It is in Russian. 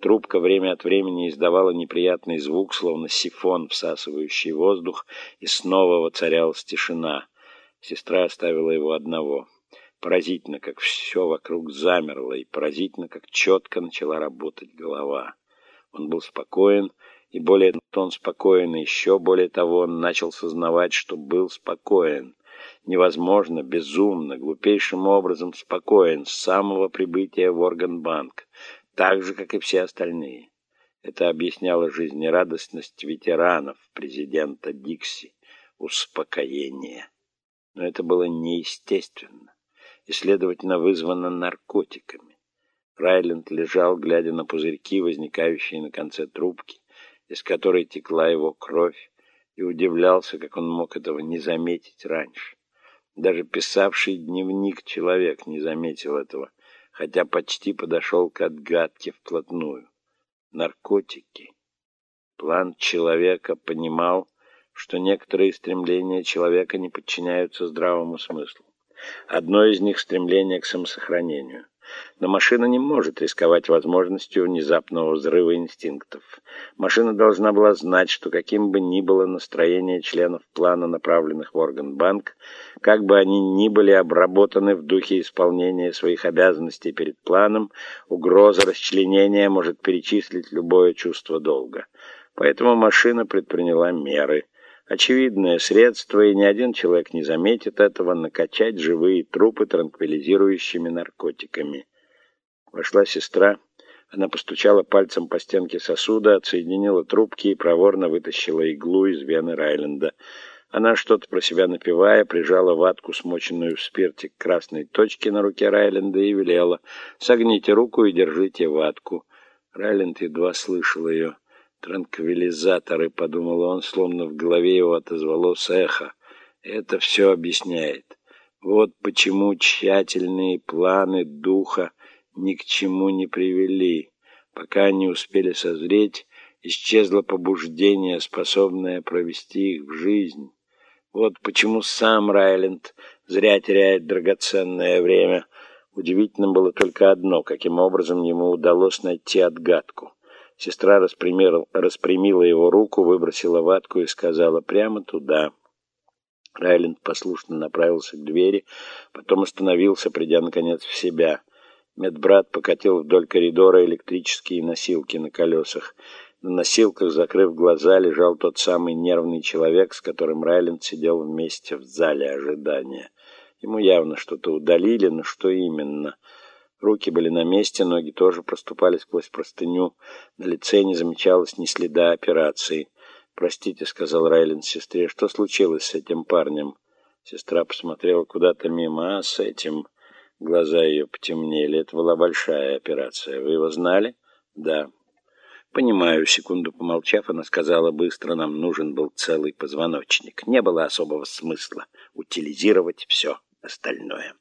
Трубка время от времени издавала неприятный звук, словно сифон, всасывающий воздух, и снова воцарялась тишина. Сестра оставила его одного. Поразительно, как все вокруг замерло, и поразительно, как четко начала работать голова. Он был спокоен, и более он спокоен, и еще более того, он начал сознавать, что был спокоен. Невозможно, безумно, глупейшим образом спокоен с самого прибытия в Органбанк, так же, как и все остальные. Это объясняло жизнерадостность ветеранов, президента Дикси, успокоение. Но это было неестественно и, следовательно, вызвано наркотиками. Райленд лежал, глядя на пузырьки, возникающие на конце трубки, из которой текла его кровь, и удивлялся, как он мог этого не заметить раньше. Даже писавший дневник человек не заметил этого, хотя почти подошел к отгадке вплотную. Наркотики. План человека понимал, что некоторые стремления человека не подчиняются здравому смыслу. Одно из них — стремление к самосохранению. Но машина не может рисковать возможностью внезапного взрыва инстинктов. Машина должна была знать, что каким бы ни было настроение членов плана, направленных в органбанк, как бы они ни были обработаны в духе исполнения своих обязанностей перед планом, угроза расчленения может перечислить любое чувство долга. Поэтому машина предприняла меры – Очевидное средство, и ни один человек не заметит этого, накачать живые трупы транквилизирующими наркотиками. Вошла сестра. Она постучала пальцем по стенке сосуда, отсоединила трубки и проворно вытащила иглу из вены Райленда. Она, что-то про себя напивая, прижала ватку, смоченную в спирте, к красной точке на руке Райленда и велела «Согните руку и держите ватку». Райленд едва слышал ее. Транквилизаторы, подумал он, словно в голове его отозвалось эхо. Это все объясняет. Вот почему тщательные планы духа ни к чему не привели. Пока они успели созреть, исчезло побуждение, способное провести их в жизнь. Вот почему сам Райленд зря теряет драгоценное время. Удивительно было только одно, каким образом ему удалось найти отгадку. Сестра распрямила его руку, выбросила ватку и сказала «прямо туда». Райленд послушно направился к двери, потом остановился, придя, наконец, в себя. Медбрат покатил вдоль коридора электрические носилки на колесах. На носилках, закрыв глаза, лежал тот самый нервный человек, с которым Райленд сидел вместе в зале ожидания. Ему явно что-то удалили, но что именно — Руки были на месте, ноги тоже проступали сквозь простыню. На лице не замечалось ни следа операции. «Простите», — сказал Райлин сестре, — «что случилось с этим парнем?» Сестра посмотрела куда-то мимо, а с этим... Глаза ее потемнели. Это была большая операция. Вы его знали? Да. Понимаю. Секунду помолчав, она сказала быстро, нам нужен был целый позвоночник. Не было особого смысла утилизировать все остальное.